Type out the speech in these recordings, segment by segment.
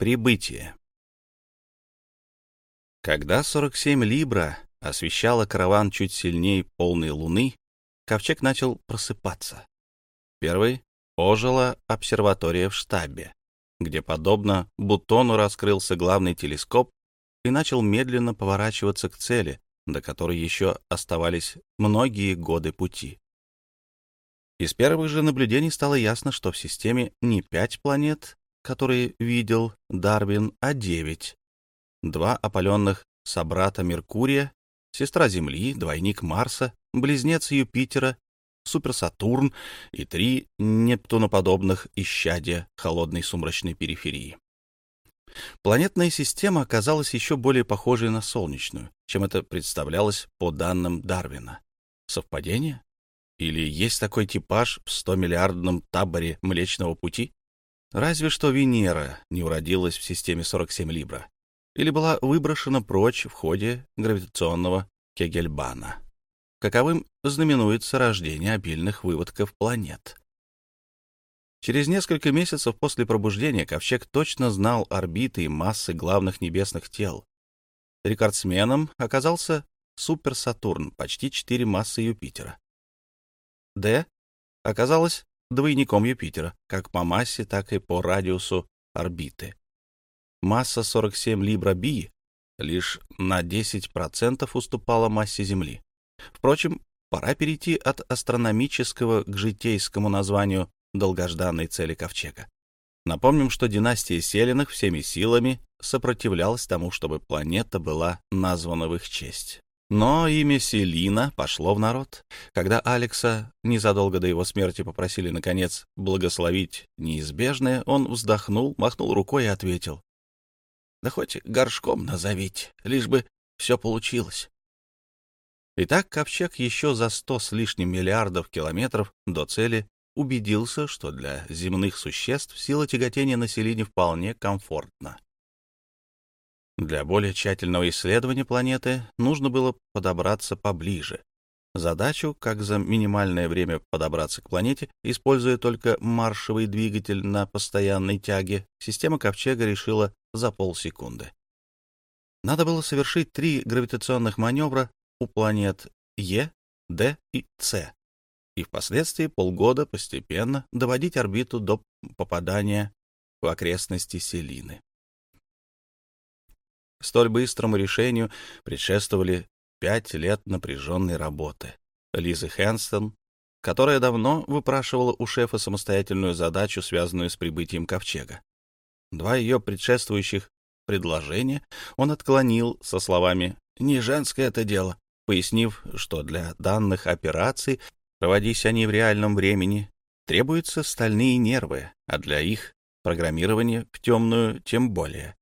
Прибытие. Когда 47 Либра освещала караван чуть сильнее полной луны, ковчег начал просыпаться. Первый ожила обсерватория в штабе, где, подобно бутону, раскрылся главный телескоп и начал медленно поворачиваться к цели, до которой еще оставались многие годы пути. Из первых же наблюдений стало ясно, что в системе не пять планет, которые видел Дарвин, а девять. Два опаленных собрата Меркурия, сестра Земли, двойник Марса, близнец Юпитера, Суперсатурн и три нептуноподобных исчадия холодной сумрачной периферии. Планетная система оказалась еще более похожей на солнечную, чем это представлялось по данным Дарвина. Совпадение? Или есть такой типаж в 100-миллиардном таборе Млечного Пути? Разве что Венера не уродилась в системе 47 Либра или была выброшена прочь в ходе гравитационного Кегельбана. Каковым знаменуется рождение обильных выводков планет. Через несколько месяцев после пробуждения Ковчег точно знал орбиты и массы главных небесных тел. Рекордсменом оказался Супер-Сатурн, почти 4 массы Юпитера. Д оказалась двойником Юпитера, как по массе, так и по радиусу орбиты. Масса 47 Либра Би лишь на 10% уступала массе Земли. Впрочем, пора перейти от астрономического к житейскому названию долгожданной цели Ковчега. Напомним, что династия Селиных всеми силами сопротивлялась тому, чтобы планета была названа в их честь. Но имя Селина пошло в народ. Когда Алекса незадолго до его смерти попросили, наконец, благословить неизбежное, он вздохнул, махнул рукой и ответил. «Да хоть горшком назовите, лишь бы все получилось». Итак, Ковчег еще за сто с лишним миллиардов километров до цели убедился, что для земных существ сила тяготения населения вполне комфортна. Для более тщательного исследования планеты нужно было подобраться поближе. Задачу, как за минимальное время подобраться к планете, используя только маршевый двигатель на постоянной тяге, система Ковчега решила за полсекунды. Надо было совершить три гравитационных маневра у планет Е, Д и С, и впоследствии полгода постепенно доводить орбиту до попадания в окрестности Селины. Столь быстрому решению предшествовали пять лет напряженной работы. Лизы Хэнстон, которая давно выпрашивала у шефа самостоятельную задачу, связанную с прибытием ковчега. Два ее предшествующих предложения он отклонил со словами «не женское это дело», пояснив, что для данных операций, проводись они в реальном времени, требуются стальные нервы, а для их программирования в темную тем более.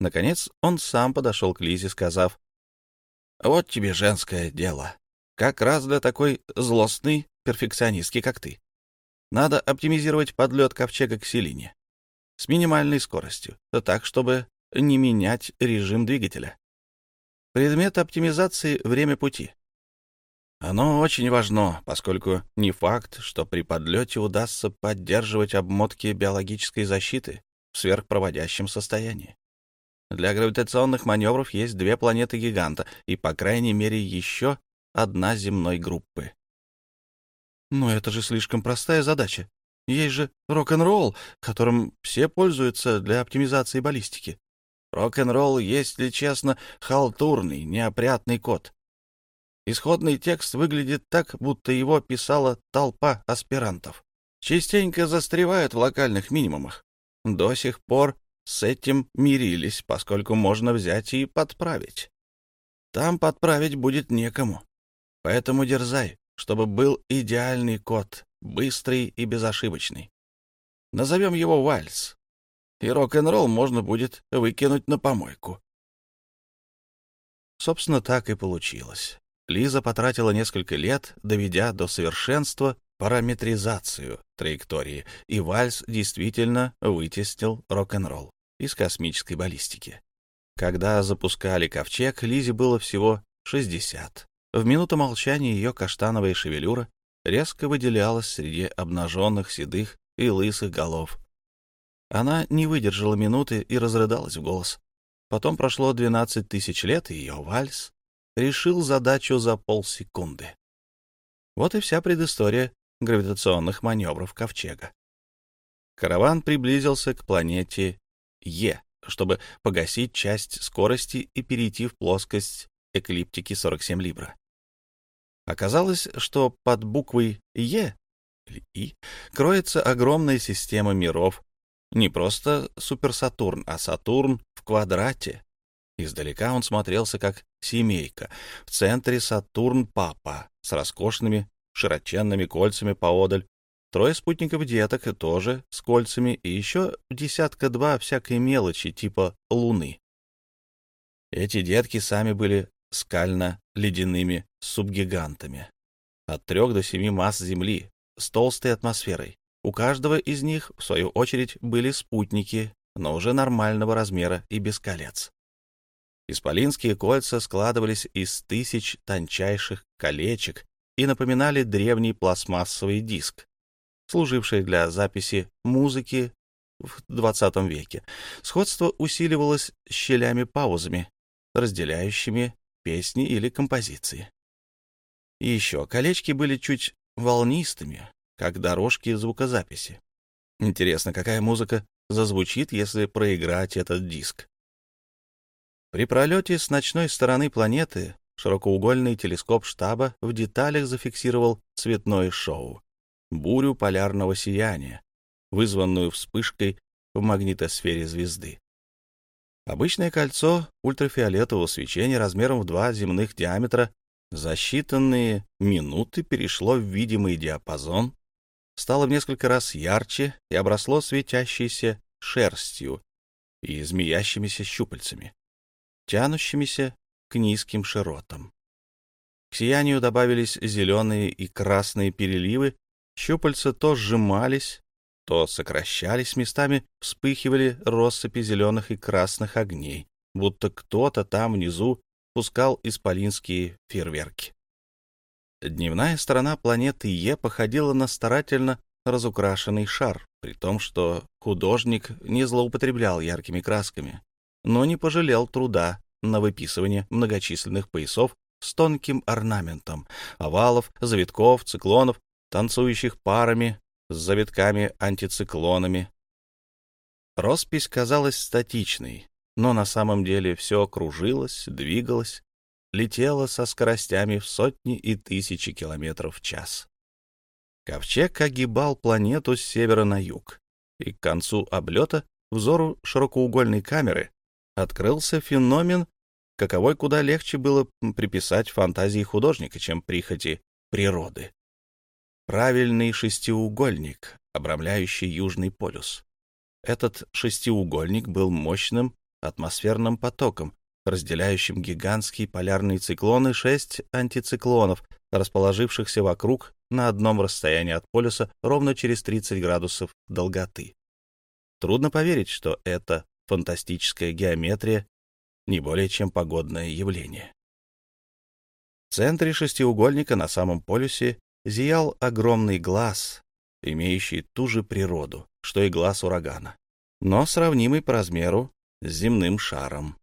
Наконец он сам подошел к Лизе, сказав, «Вот тебе женское дело. Как раз для такой злостной перфекционистки, как ты. Надо оптимизировать подлет ковчега к Селине. С минимальной скоростью, так, чтобы не менять режим двигателя. Предмет оптимизации — время пути. Оно очень важно, поскольку не факт, что при подлете удастся поддерживать обмотки биологической защиты в сверхпроводящем состоянии. Для гравитационных маневров есть две планеты-гиганта и, по крайней мере, еще одна земной группы. Но это же слишком простая задача. Есть же рок-н-ролл, которым все пользуются для оптимизации баллистики. Рок-н-ролл, если честно, халтурный, неопрятный код. Исходный текст выглядит так, будто его писала толпа аспирантов. Частенько застревают в локальных минимумах. До сих пор с этим мирились, поскольку можно взять и подправить. Там подправить будет некому. Поэтому дерзай, чтобы был идеальный код, быстрый и безошибочный. Назовем его вальс. И рок-н-ролл можно будет выкинуть на помойку. Собственно, так и получилось. Лиза потратила несколько лет, доведя до совершенства параметризацию траектории, и вальс действительно вытеснил рок-н-ролл из космической баллистики. Когда запускали ковчег, Лизе было всего 60. В минуту молчания ее каштановая шевелюра резко выделялась среди обнаженных седых и лысых голов. Она не выдержала минуты и разрыдалась в голос. Потом прошло 12 тысяч лет, и ее вальс решил задачу за полсекунды. Вот и вся предыстория гравитационных маневров Ковчега. Караван приблизился к планете Е, чтобы погасить часть скорости и перейти в плоскость эклиптики 47 Либра. Оказалось, что под буквой Е или И кроется огромная система миров, не просто Суперсатурн, а Сатурн в квадрате. Издалека он смотрелся как семейка. В центре Сатурн-папа с роскошными широченными кольцами поодаль, трое спутников деток тоже с кольцами и еще десятка-два всякой мелочи типа луны. Эти детки сами были скально-ледяными субгигантами. От трех до семи масс Земли с толстой атмосферой. У каждого из них, в свою очередь, были спутники, но уже нормального размера и без колец. Исполинские кольца складывались из тысяч тончайших колечек и напоминали древний пластмассовый диск, служивший для записи музыки в XX веке. Сходство усиливалось щелями-паузами, разделяющими песни или композиции. И еще колечки были чуть волнистыми, как дорожки звукозаписи. Интересно, какая музыка зазвучит, если проиграть этот диск? При пролете с ночной стороны планеты широкоугольный телескоп штаба в деталях зафиксировал цветное шоу — бурю полярного сияния, вызванную вспышкой в магнитосфере звезды. Обычное кольцо ультрафиолетового свечения размером в два земных диаметра за считанные минуты перешло в видимый диапазон, стало в несколько раз ярче и обросло светящейся шерстью и змеящимися щупальцами, тянущимися к низким широтам. К сиянию добавились зеленые и красные переливы, щупальца то сжимались, то сокращались местами, вспыхивали россыпи зеленых и красных огней, будто кто-то там внизу пускал исполинские фейерверки. Дневная сторона планеты Е походила на старательно разукрашенный шар, при том, что художник не злоупотреблял яркими красками, но не пожалел труда на выписывание многочисленных поясов с тонким орнаментом, овалов, завитков, циклонов, танцующих парами, с завитками-антициклонами. Роспись казалась статичной, но на самом деле все кружилось, двигалось, летело со скоростями в сотни и тысячи километров в час. Ковчег огибал планету с севера на юг, и к концу облета взору широкоугольной камеры открылся феномен, каковой куда легче было приписать фантазии художника, чем прихоти природы правильный шестиугольник, обрамляющий Южный полюс. Этот шестиугольник был мощным атмосферным потоком, разделяющим гигантские полярные циклоны шесть антициклонов, расположившихся вокруг на одном расстоянии от полюса ровно через 30 градусов долготы. Трудно поверить, что это фантастическая геометрия не более чем погодное явление. В центре шестиугольника на самом полюсе зиял огромный глаз, имеющий ту же природу, что и глаз урагана, но сравнимый по размеру с земным шаром.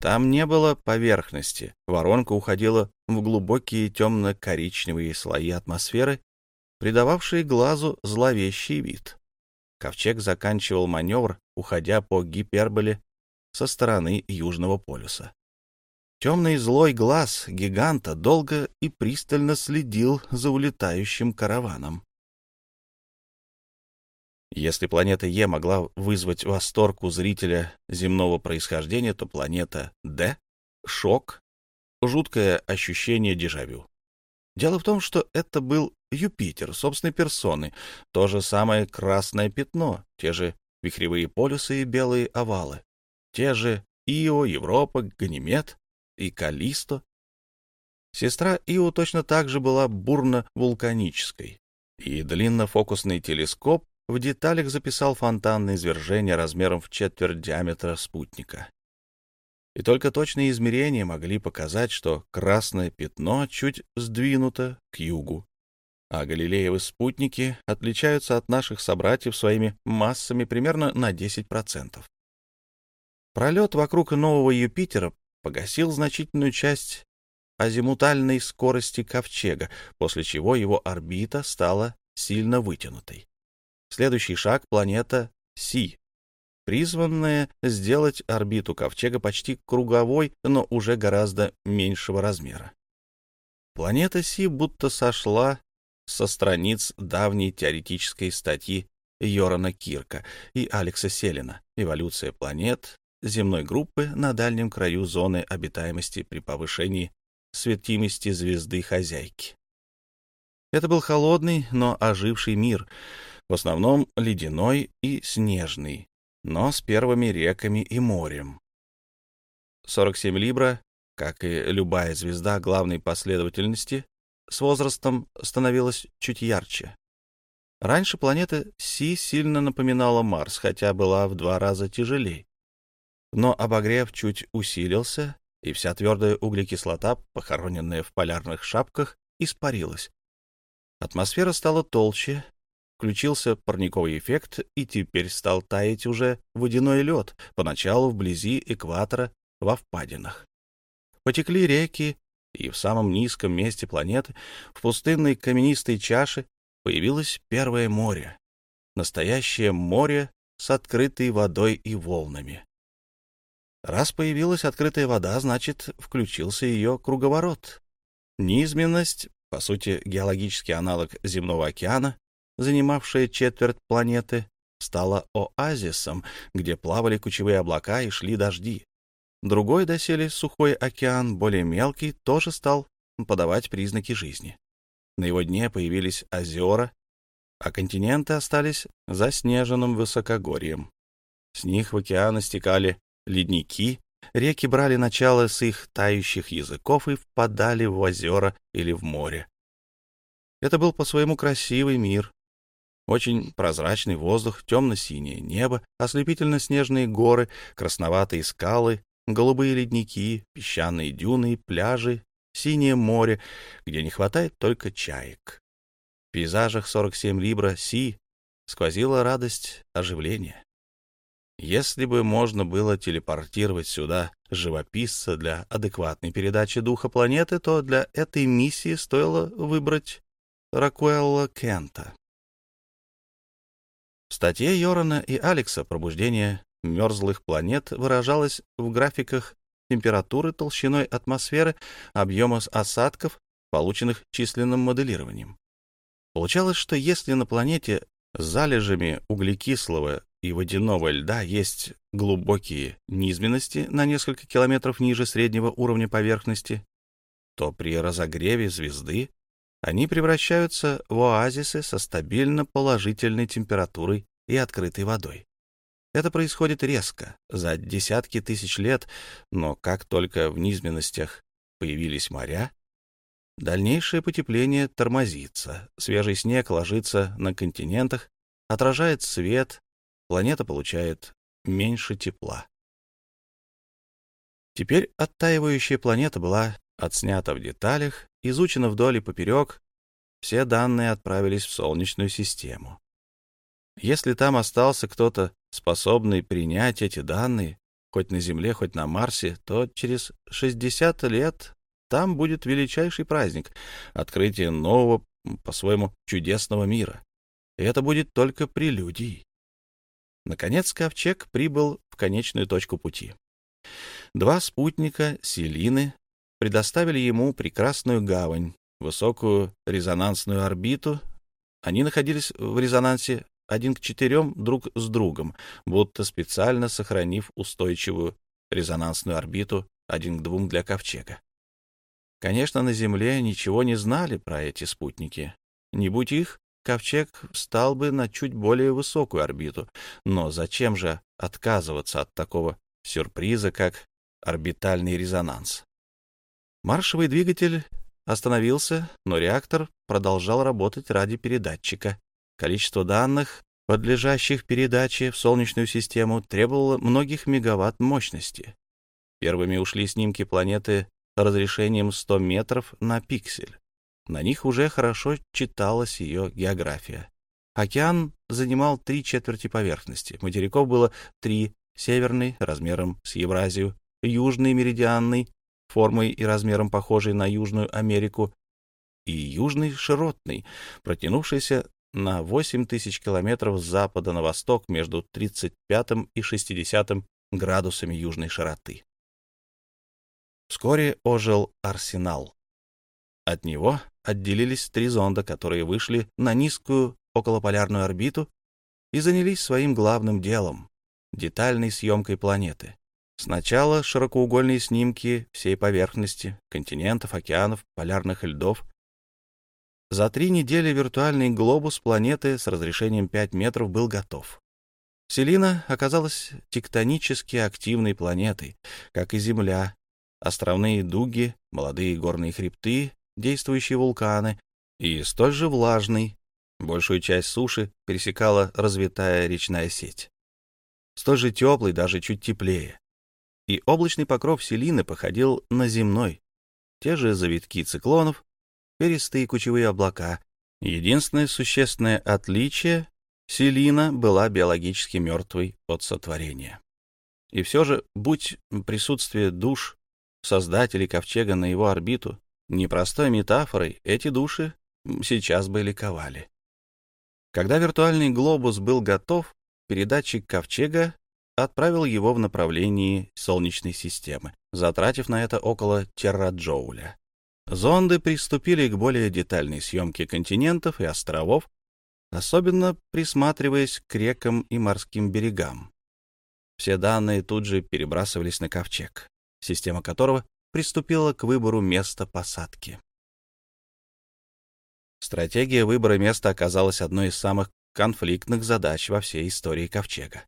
Там не было поверхности, воронка уходила в глубокие темно-коричневые слои атмосферы, придававшие глазу зловещий вид. Ковчег заканчивал маневр, уходя по гиперболе со стороны Южного полюса. Темный злой глаз гиганта долго и пристально следил за улетающим караваном. Если планета Е могла вызвать восторг у зрителя земного происхождения, то планета Д — шок, жуткое ощущение дежавю. Дело в том, что это был Юпитер собственной персоны, то же самое красное пятно, те же вихревые полюсы и белые овалы, те же Ио, Европа, Ганимед, и Калисто. Сестра Ио точно так же была бурно-вулканической, и длиннофокусный телескоп в деталях записал фонтанное извержение размером в четверть диаметра спутника. И только точные измерения могли показать, что красное пятно чуть сдвинуто к югу. а Галилеевы спутники отличаются от наших собратьев своими массами примерно на 10%. Пролет вокруг нового Юпитера погасил значительную часть азимутальной скорости ковчега, после чего его орбита стала сильно вытянутой. Следующий шаг — планета Си, призванная сделать орбиту ковчега почти круговой, но уже гораздо меньшего размера. Планета Си будто сошла со страниц давней теоретической статьи Йорана Кирка и Алекса Селина «Эволюция планет земной группы на дальнем краю зоны обитаемости при повышении светимости звезды-хозяйки». Это был холодный, но оживший мир, в основном ледяной и снежный, но с первыми реками и морем. 47 Либра, как и любая звезда главной последовательности, с возрастом становилась чуть ярче. Раньше планета Си сильно напоминала Марс, хотя была в два раза тяжелее. Но обогрев чуть усилился, и вся твердая углекислота, похороненная в полярных шапках, испарилась. Атмосфера стала толще, включился парниковый эффект, и теперь стал таять уже водяной лед, поначалу вблизи экватора во впадинах. Потекли реки, и в самом низком месте планеты, в пустынной каменистой чаше, появилось первое море. Настоящее море с открытой водой и волнами. Раз появилась открытая вода, значит, включился ее круговорот. Низменность, по сути, геологический аналог земного океана, занимавшая четверть планеты, стала оазисом, где плавали кучевые облака и шли дожди. Другой доселе сухой океан, более мелкий, тоже стал подавать признаки жизни. На его дне появились озера, а континенты остались заснеженным высокогорьем. С них в океаны стекали ледники, реки брали начало с их тающих языков и впадали в озера или в море. Это был по-своему красивый мир. Очень прозрачный воздух, темно-синее небо, ослепительно-снежные горы, красноватые скалы, голубые ледники, песчаные дюны, пляжи, синее море, где не хватает только чаек. В пейзажах 47 Либра Си сквозила радость оживления. Если бы можно было телепортировать сюда живописца для адекватной передачи духа планеты, то для этой миссии стоило выбрать Ракуэлла Кента. В статье Йорана и Алекса «Пробуждение мерзлых планет выражалась в графиках температуры, толщиной атмосферы, объема осадков, полученных численным моделированием. Получалось, что если на планете с залежами углекислого и водяного льда есть глубокие низменности на несколько километров ниже среднего уровня поверхности, то при разогреве звезды они превращаются в оазисы со стабильно положительной температурой и открытой водой. Это происходит резко, за десятки тысяч лет, но как только в низменностях появились моря, дальнейшее потепление тормозится, свежий снег ложится на континентах, отражает свет, планета получает меньше тепла. Теперь оттаивающая планета была отснята в деталях, изучена вдоль и поперек, все данные отправились в Солнечную систему. Если там остался кто-то, способный принять эти данные, хоть на Земле, хоть на Марсе, то через 60 лет там будет величайший праздник — открытие нового, по-своему, чудесного мира. И это будет только прелюдией. Наконец Ковчег прибыл в конечную точку пути. Два спутника, Селины, предоставили ему прекрасную гавань, высокую резонансную орбиту. Они находились в резонансе один к четырем друг с другом, будто специально сохранив устойчивую резонансную орбиту один к двум для ковчега. Конечно, на Земле ничего не знали про эти спутники. Не будь их, ковчег встал бы на чуть более высокую орбиту. Но зачем же отказываться от такого сюрприза, как орбитальный резонанс? Маршевый двигатель остановился, но реактор продолжал работать ради передатчика. Количество данных, подлежащих передаче в Солнечную систему, требовало многих мегаватт мощности. Первыми ушли снимки планеты разрешением 100 метров на пиксель. На них уже хорошо читалась ее география. Океан занимал три четверти поверхности. Материков было три. Северный, размером с Евразию, южный, меридианный, формой и размером похожий на Южную Америку, и южный, широтный, протянувшийся на 8 тысяч километров с запада на восток между 35 и 60 градусами южной широты. Вскоре ожил арсенал. От него отделились три зонда, которые вышли на низкую околополярную орбиту и занялись своим главным делом — детальной съемкой планеты. Сначала широкоугольные снимки всей поверхности, континентов, океанов, полярных льдов. За три недели виртуальный глобус планеты с разрешением 5 метров был готов. Селина оказалась тектонически активной планетой, как и Земля. Островные дуги, молодые горные хребты, действующие вулканы и столь же влажный. Большую часть суши пересекала развитая речная сеть. Столь же теплый, даже чуть теплее. И облачный покров Селины походил на земной. Те же завитки циклонов, перистые кучевые облака. Единственное существенное отличие — Селина была биологически мертвой от сотворения. И все же, будь присутствие душ создателей ковчега на его орбиту непростой метафорой, эти души сейчас бы ликовали. Когда виртуальный глобус был готов, передатчик ковчега отправил его в направлении Солнечной системы, затратив на это около терраджоуля. Зонды приступили к более детальной съемке континентов и островов, особенно присматриваясь к рекам и морским берегам. Все данные тут же перебрасывались на ковчег, система которого приступила к выбору места посадки. Стратегия выбора места оказалась одной из самых конфликтных задач во всей истории ковчега.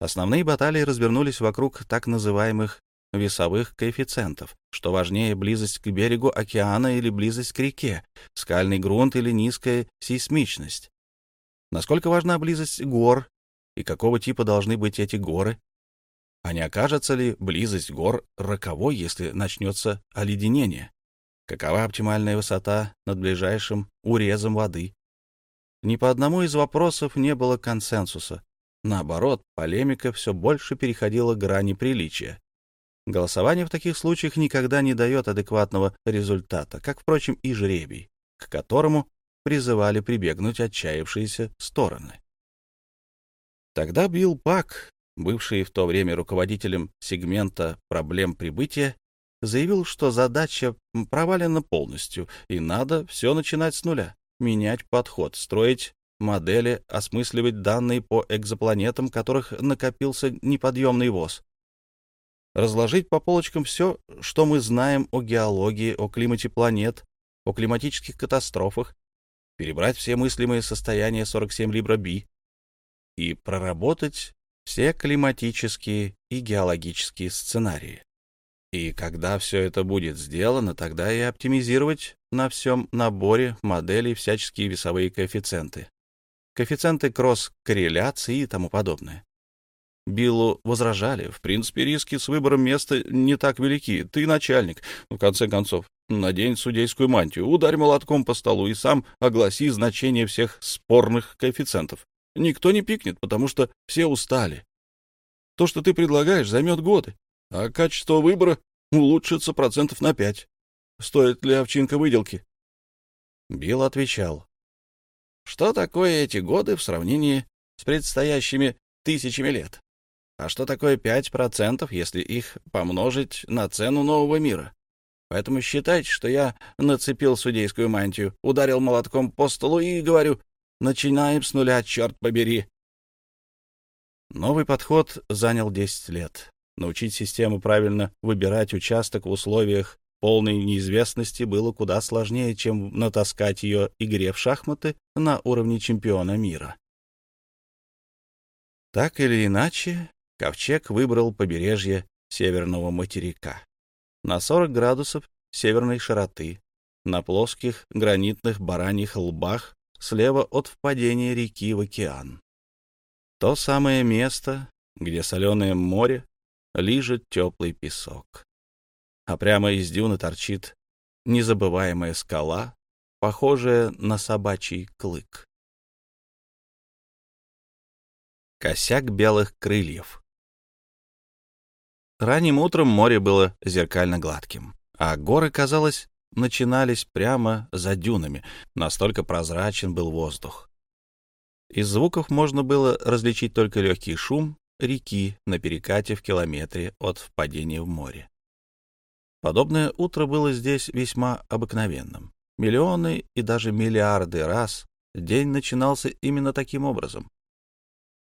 Основные баталии развернулись вокруг так называемых весовых коэффициентов, что важнее близость к берегу океана или близость к реке, скальный грунт или низкая сейсмичность. Насколько важна близость гор и какого типа должны быть эти горы? А не окажется ли близость гор роковой, если начнется оледенение? Какова оптимальная высота над ближайшим урезом воды? Ни по одному из вопросов не было консенсуса. Наоборот, полемика все больше переходила грани приличия. Голосование в таких случаях никогда не дает адекватного результата, как, впрочем, и жребий, к которому призывали прибегнуть отчаявшиеся стороны. Тогда Билл Пак, бывший в то время руководителем сегмента проблем прибытия, заявил, что задача провалена полностью, и надо все начинать с нуля, менять подход, строить модели, осмысливать данные по экзопланетам, которых накопился неподъемный ВОЗ. Разложить по полочкам все, что мы знаем о геологии, о климате планет, о климатических катастрофах, перебрать все мыслимые состояния 47 Libra B и проработать все климатические и геологические сценарии. И когда все это будет сделано, тогда и оптимизировать на всем наборе моделей всяческие весовые коэффициенты коэффициенты кросс-корреляции и тому подобное. Биллу возражали. В принципе, риски с выбором места не так велики. Ты начальник. В конце концов, надень судейскую мантию, ударь молотком по столу и сам огласи значение всех спорных коэффициентов. Никто не пикнет, потому что все устали. То, что ты предлагаешь, займет годы, а качество выбора улучшится процентов на пять. Стоит ли овчинка выделки? Билл отвечал. Что такое эти годы в сравнении с предстоящими тысячами лет? А что такое 5%, если их помножить на цену нового мира? Поэтому считайте, что я нацепил судейскую мантию, ударил молотком по столу и говорю, начинаем с нуля, черт побери. Новый подход занял 10 лет. Научить систему правильно выбирать участок в условиях полной неизвестности было куда сложнее, чем натаскать ее игре в шахматы на уровне чемпиона мира. Так или иначе, Ковчег выбрал побережье северного материка на 40 градусов северной широты, на плоских гранитных бараньих лбах слева от впадения реки в океан. То самое место, где соленое море лижет теплый песок а прямо из дюны торчит незабываемая скала похожее на собачий клык. Косяк белых крыльев Ранним утром море было зеркально гладким, а горы, казалось, начинались прямо за дюнами, настолько прозрачен был воздух. Из звуков можно было различить только легкий шум реки на перекате в километре от впадения в море. Подобное утро было здесь весьма обыкновенным. Миллионы и даже миллиарды раз день начинался именно таким образом.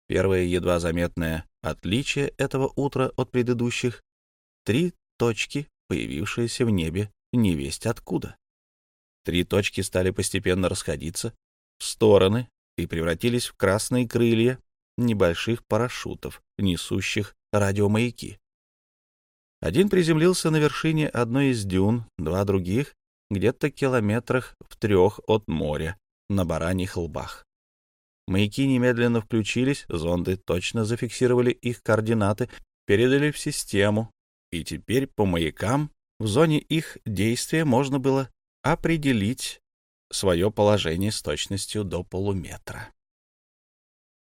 Первое едва заметное отличие этого утра от предыдущих — три точки, появившиеся в небе невесть откуда. Три точки стали постепенно расходиться в стороны и превратились в красные крылья небольших парашютов, несущих радиомаяки. Один приземлился на вершине одной из дюн, два других — где-то километрах в трех от моря, на бараньих лбах. Маяки немедленно включились, зонды точно зафиксировали их координаты, передали в систему, и теперь по маякам в зоне их действия можно было определить свое положение с точностью до полуметра.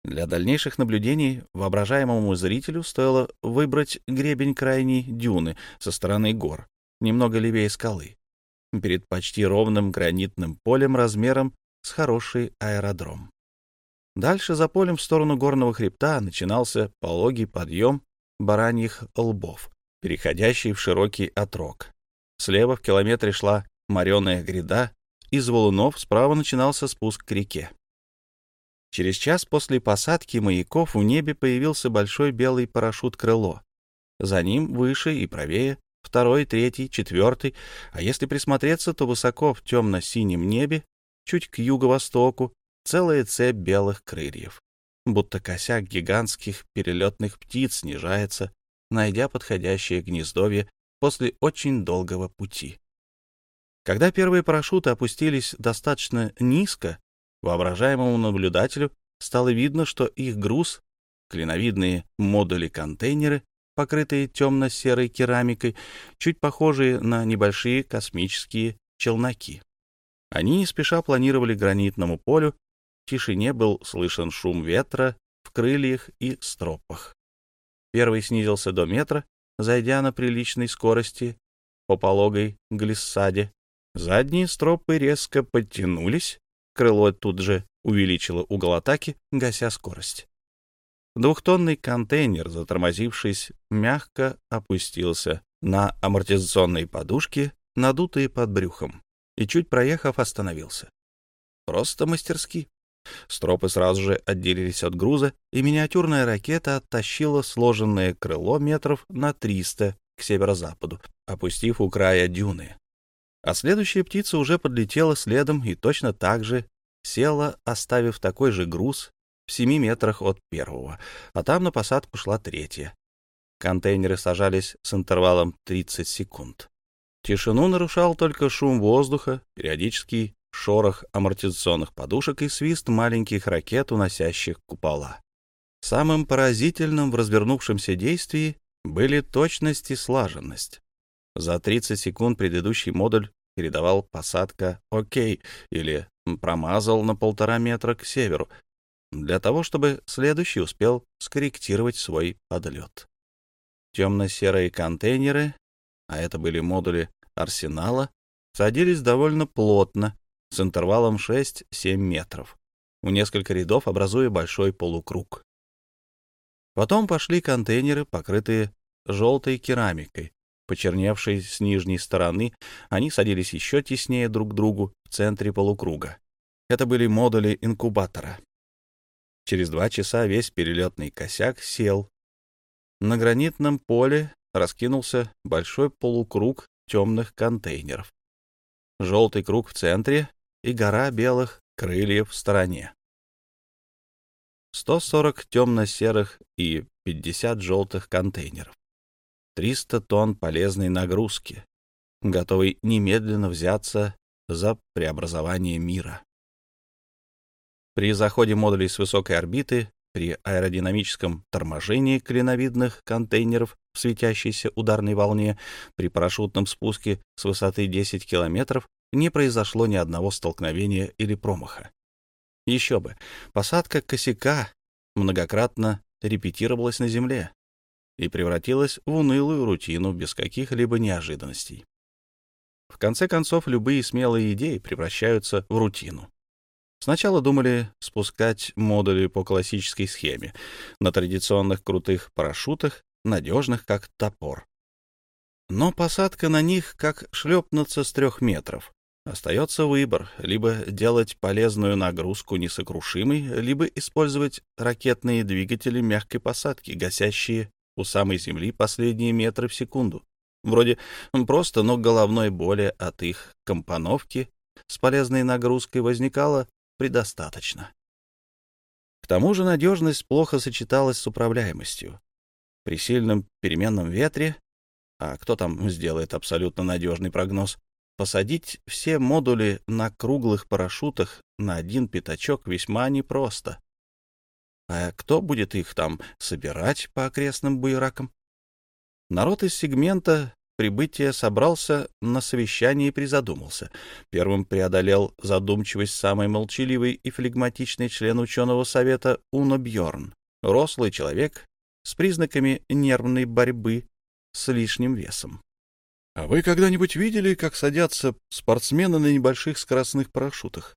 Для дальнейших наблюдений воображаемому зрителю стоило выбрать гребень крайней дюны со стороны гор, немного левее скалы, перед почти ровным гранитным полем размером с хороший аэродром. Дальше за полем в сторону горного хребта начинался пологий подъем бараньих лбов, переходящий в широкий отрог. Слева в километре шла мореная гряда, из валунов справа начинался спуск к реке. Через час после посадки маяков в небе появился большой белый парашют-крыло. За ним выше и правее второй, третий, четвертый, а если присмотреться, то высоко в темно-синем небе, чуть к юго-востоку, целая цепь белых крыльев, будто косяк гигантских перелетных птиц снижается, найдя подходящее гнездовье после очень долгого пути. Когда первые парашюты опустились достаточно низко, Воображаемому наблюдателю стало видно, что их груз, клиновидные модули-контейнеры, покрытые темно-серой керамикой, чуть похожие на небольшие космические челноки. Они не спеша планировали гранитному полю, в тишине был слышен шум ветра в крыльях и стропах. Первый снизился до метра, зайдя на приличной скорости по пологой глиссаде. Задние стропы резко подтянулись, Крыло тут же увеличило угол атаки, гася скорость. Двухтонный контейнер, затормозившись, мягко опустился на амортизационные подушки, надутые под брюхом, и, чуть проехав, остановился. Просто мастерски. Стропы сразу же отделились от груза, и миниатюрная ракета оттащила сложенное крыло метров на 300 к северо-западу, опустив у края дюны а следующая птица уже подлетела следом и точно так же села, оставив такой же груз в семи метрах от первого, а там на посадку шла третья. Контейнеры сажались с интервалом 30 секунд. Тишину нарушал только шум воздуха, периодический шорох амортизационных подушек и свист маленьких ракет, уносящих купола. Самым поразительным в развернувшемся действии были точность и слаженность. За 30 секунд предыдущий модуль передавал посадка «Окей» или «Промазал на полтора метра к северу», для того, чтобы следующий успел скорректировать свой подлет. Темно-серые контейнеры, а это были модули арсенала, садились довольно плотно, с интервалом 6-7 метров, в несколько рядов образуя большой полукруг. Потом пошли контейнеры, покрытые желтой керамикой, почерневшей с нижней стороны, они садились еще теснее друг к другу в центре полукруга. Это были модули инкубатора. Через два часа весь перелетный косяк сел. На гранитном поле раскинулся большой полукруг темных контейнеров. Желтый круг в центре и гора белых крыльев в стороне. 140 темно-серых и 50 желтых контейнеров. 300 тонн полезной нагрузки, готовый немедленно взяться за преобразование мира. При заходе модулей с высокой орбиты, при аэродинамическом торможении клиновидных контейнеров в светящейся ударной волне, при парашютном спуске с высоты 10 километров, не произошло ни одного столкновения или промаха. Еще бы, посадка косяка многократно репетировалась на Земле и превратилась в унылую рутину без каких-либо неожиданностей. В конце концов, любые смелые идеи превращаются в рутину. Сначала думали спускать модули по классической схеме, на традиционных крутых парашютах, надежных как топор. Но посадка на них как шлепнуться с трех метров. Остается выбор — либо делать полезную нагрузку несокрушимой, либо использовать ракетные двигатели мягкой посадки, гасящие у самой Земли последние метры в секунду. Вроде просто, но головной боли от их компоновки с полезной нагрузкой возникало предостаточно. К тому же надежность плохо сочеталась с управляемостью. При сильном переменном ветре, а кто там сделает абсолютно надежный прогноз, Посадить все модули на круглых парашютах на один пятачок весьма непросто. А кто будет их там собирать по окрестным буеракам? Народ из сегмента прибытия собрался на совещании и призадумался. Первым преодолел задумчивость самый молчаливый и флегматичный член ученого совета Уно Бьорн, рослый человек с признаками нервной борьбы с лишним весом. А вы когда-нибудь видели, как садятся спортсмены на небольших скоростных парашютах?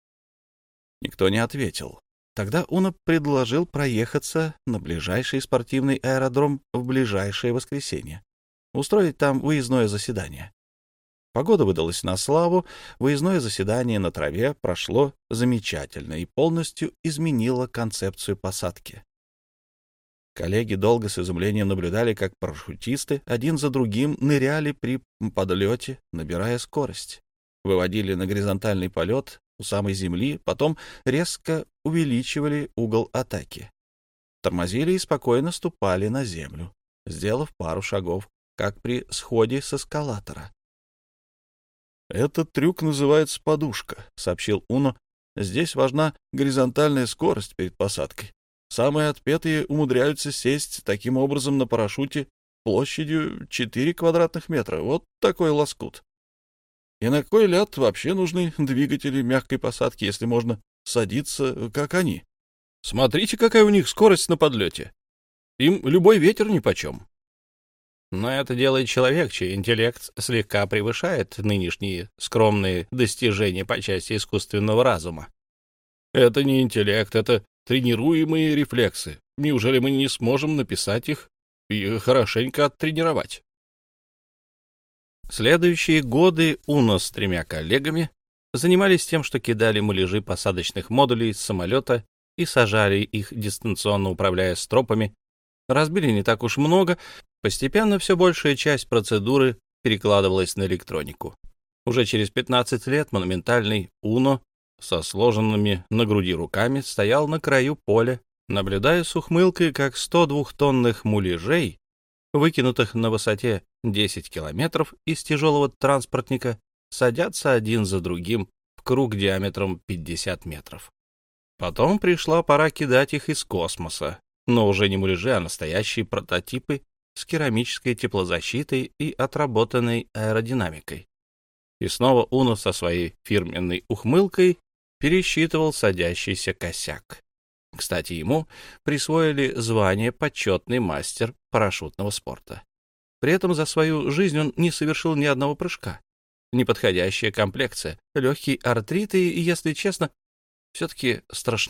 Никто не ответил. Тогда Уна предложил проехаться на ближайший спортивный аэродром в ближайшее воскресенье, устроить там выездное заседание. Погода выдалась на славу, выездное заседание на траве прошло замечательно и полностью изменило концепцию посадки. Коллеги долго с изумлением наблюдали, как парашютисты один за другим ныряли при подлете, набирая скорость. Выводили на горизонтальный полет у самой земли, потом резко увеличивали угол атаки. Тормозили и спокойно ступали на землю, сделав пару шагов, как при сходе с эскалатора. «Этот трюк называется подушка», — сообщил Уно. «Здесь важна горизонтальная скорость перед посадкой. Самые отпетые умудряются сесть таким образом на парашюте площадью 4 квадратных метра. Вот такой лоскут. И на кой ляд вообще нужны двигатели мягкой посадки, если можно садиться, как они? Смотрите, какая у них скорость на подлете. Им любой ветер нипочем. Но это делает человек, чей интеллект слегка превышает нынешние скромные достижения по части искусственного разума. Это не интеллект, это тренируемые рефлексы. Неужели мы не сможем написать их и хорошенько оттренировать? Следующие годы Уно с тремя коллегами занимались тем, что кидали муляжи посадочных модулей с самолета и сажали их, дистанционно управляя стропами. Разбили не так уж много, постепенно все большая часть процедуры перекладывалась на электронику. Уже через 15 лет монументальный Уно со сложенными на груди руками стоял на краю поля, наблюдая с ухмылкой, как 102-тонных муляжей, выкинутых на высоте 10 километров из тяжелого транспортника, садятся один за другим в круг диаметром 50 метров. Потом пришла пора кидать их из космоса, но уже не муляжи, а настоящие прототипы с керамической теплозащитой и отработанной аэродинамикой. И снова Уно со своей фирменной ухмылкой пересчитывал садящийся косяк. Кстати, ему присвоили звание «почетный мастер парашютного спорта». При этом за свою жизнь он не совершил ни одного прыжка. Неподходящая комплекция, легкий артрит и, если честно, все-таки страшно